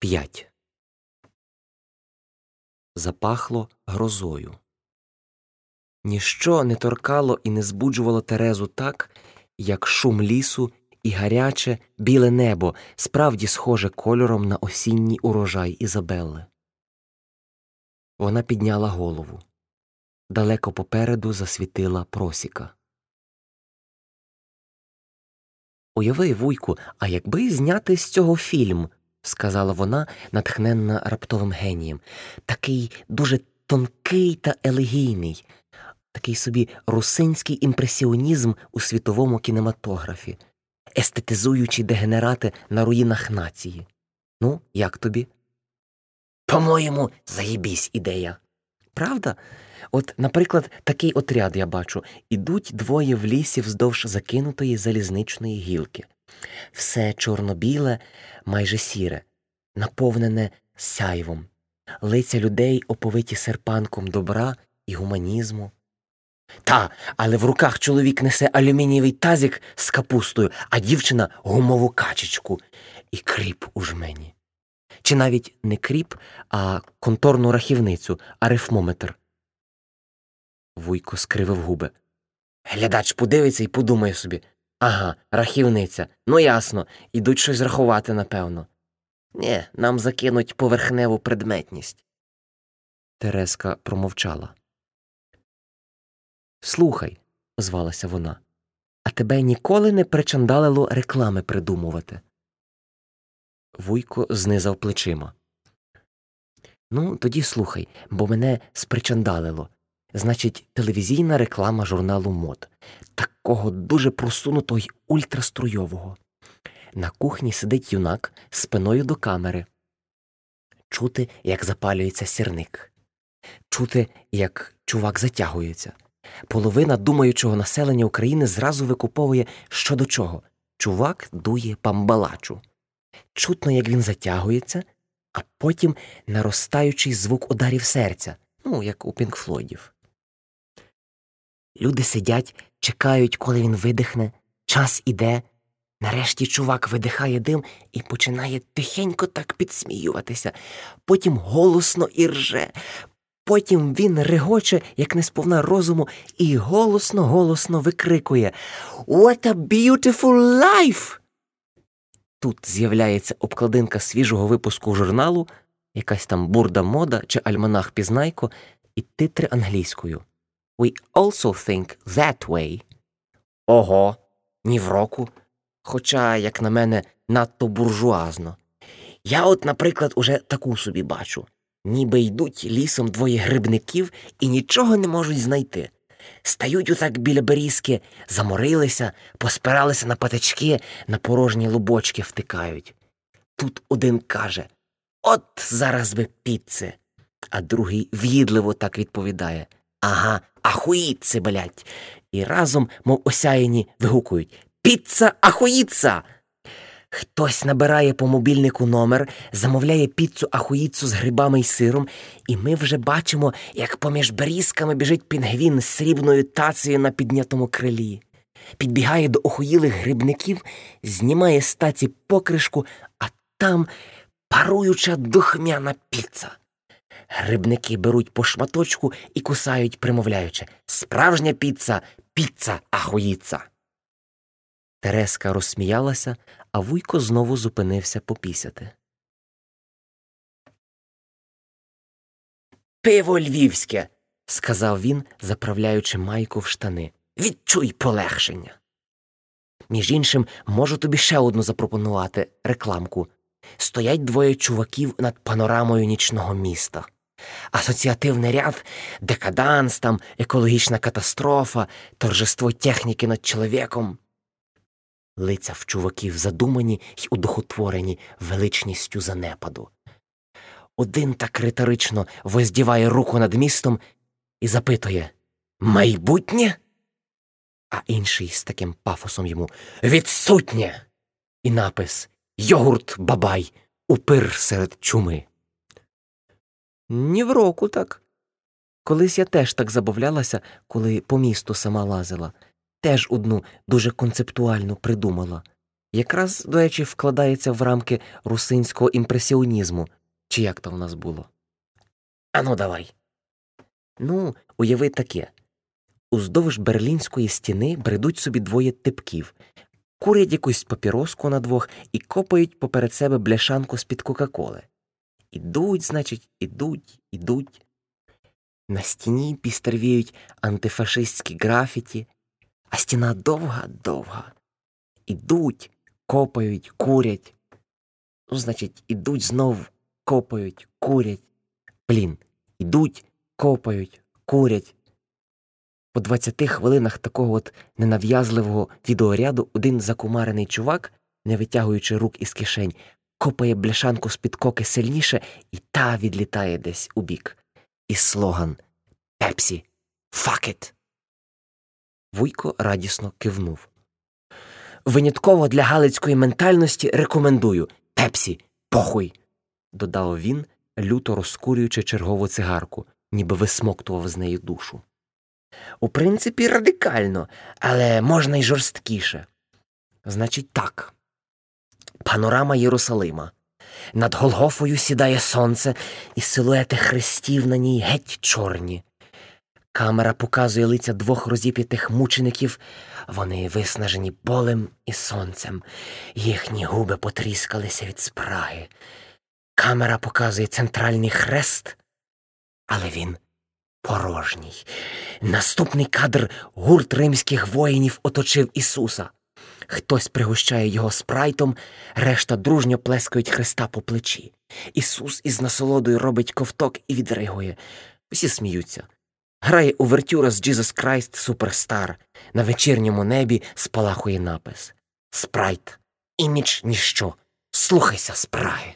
5. Запахло грозою. Ніщо не торкало і не збуджувало Терезу так, як шум лісу і гаряче біле небо, справді схоже кольором на осінній урожай Ізабелли. Вона підняла голову. Далеко попереду засвітила просіка. Уяви, вуйку, а якби зняти з цього фільм, сказала вона, натхненна раптовим генієм, такий дуже тонкий та елегійний, такий собі русинський імпресіонізм у світовому кінематографі, естетизуючи дегенерати на руїнах нації. Ну, як тобі? По-моєму, заєбісь ідея. Правда? От, наприклад, такий отряд я бачу ідуть двоє в лісі вздовж закинутої залізничної гілки. Все чорно-біле, майже сіре, наповнене сяйвом, лиця людей оповиті серпанком добра і гуманізму. Та, але в руках чоловік несе алюмінієвий тазик з капустою, а дівчина гумову качечку і кріп у жмені. Чи навіть не кріп, а конторну рахівницю, арифмометр. Вуйко скривив губи. Глядач подивиться і подумає собі ага, рахівниця. Ну ясно, ідуть щось рахувати, напевно. Ні, нам закинуть поверхневу предметність. Тереска промовчала. Слухай, звалася вона, а тебе ніколи не причандалило реклами придумувати. Вуйко знизав плечима. Ну, тоді слухай, бо мене спричандалило. Значить, телевізійна реклама журналу мод, такого дуже просунутого й ультраструйового. На кухні сидить юнак спиною до камери. Чути, як запалюється сірник, чути, як чувак затягується. Половина думаючого населення України зразу викуповує що до чого. Чувак дує памбалачу. Чутно, як він затягується, а потім наростаючий звук ударів серця, ну, як у Пінкфлойдів. Люди сидять, чекають, коли він видихне, час іде. Нарешті чувак видихає дим і починає тихенько так підсміюватися, потім голосно і рже, потім він регоче, як не сповна розуму, і голосно, голосно викрикує What a beautiful life! Тут з'являється обкладинка свіжого випуску журналу, якась там бурда мода чи альманах Пізнайко, і титри англійською. We also think that way. Ого, ні в року. Хоча, як на мене, надто буржуазно. Я от, наприклад, уже таку собі бачу ніби йдуть лісом двоє грибників і нічого не можуть знайти. Стають отак біля берізки, заморилися, поспиралися на патички, на порожні лубочки втикають. Тут один каже От зараз би піци. А другий в'їдливо так відповідає Ага, ахуїться, блять. І разом, мов осяяні, вигукують Піца ахуїться. Хтось набирає по мобільнику номер, замовляє піцу ахуїцу з грибами й сиром, і ми вже бачимо, як поміж берізками біжить пінгвін з срібною тацею на піднятому крилі. Підбігає до охуїлих грибників, знімає з таці покришку, а там паруюча духмяна піца. Грибники беруть по шматочку і кусають, примовляючи Справжня піца, піца ахуїца. Тереска розсміялася, а вуйко знову зупинився попісяти. Пиво львівське, сказав він, заправляючи майку в штани. Відчуй полегшення. Між іншим, можу тобі ще одну запропонувати рекламку. Стоять двоє чуваків над панорамою нічного міста. Асоціативний ряд, декаданс, там, екологічна катастрофа, торжество техніки над чоловіком. Лиця в чуваків задумані й удохотворені величністю занепаду. Один так риторично воздіває руку над містом і запитує Майбутнє? А інший з таким пафосом йому Відсутнє. І напис Йогурт бабай, упир серед чуми. Ні в року так. Колись я теж так забавлялася, коли по місту сама лазила теж одну дуже концептуально придумала. Якраз, до речі, вкладається в рамки русинського імпресіонізму, чи як то в нас було. Ану, давай. Ну, уяви таке. Уздовж берлінської стіни бредуть собі двоє типків, курять якусь папіроску на двох і копають поперед себе бляшанку з-під Кока-Коли. Ідуть, значить, ідуть, ідуть. На стіні пістервіють антифашистські графіті, а стіна довга, довга. Ідуть, копають, курять. Ну, значить, ідуть знов, копають, курять. Блін, ідуть, копають, курять. По 20 хвилинах такого от ненав'язливого відеоряду один закумарений чувак, не витягуючи рук із кишень, копає бляшанку з-під коки сильніше, і та відлітає десь у бік. І слоган Пепсі, fuck it!» Вуйко радісно кивнув. Винятково для галицької ментальності рекомендую Пепсі, похуй, додав він, люто розкурюючи чергову цигарку, ніби висмоктував з неї душу. У принципі, радикально, але можна й жорсткіше. Значить, так. Панорама Єрусалима. Над Голгофою сідає сонце, і силуети хрестів на ній геть чорні. Камера показує лиця двох розіп'ятих мучеників, вони виснажені болем і сонцем, їхні губи потріскалися від спраги. Камера показує центральний хрест, але він порожній. Наступний кадр гурт римських воїнів оточив Ісуса. Хтось пригощає його спрайтом, решта дружньо плескають хреста по плечі. Ісус із насолодою робить ковток і відригує. Всі сміються. Грає увертюра з Jesus Christ Суперстар. На вечірньому небі спалахує напис Спрайт. Імідж ніщо. Слухайся спраги.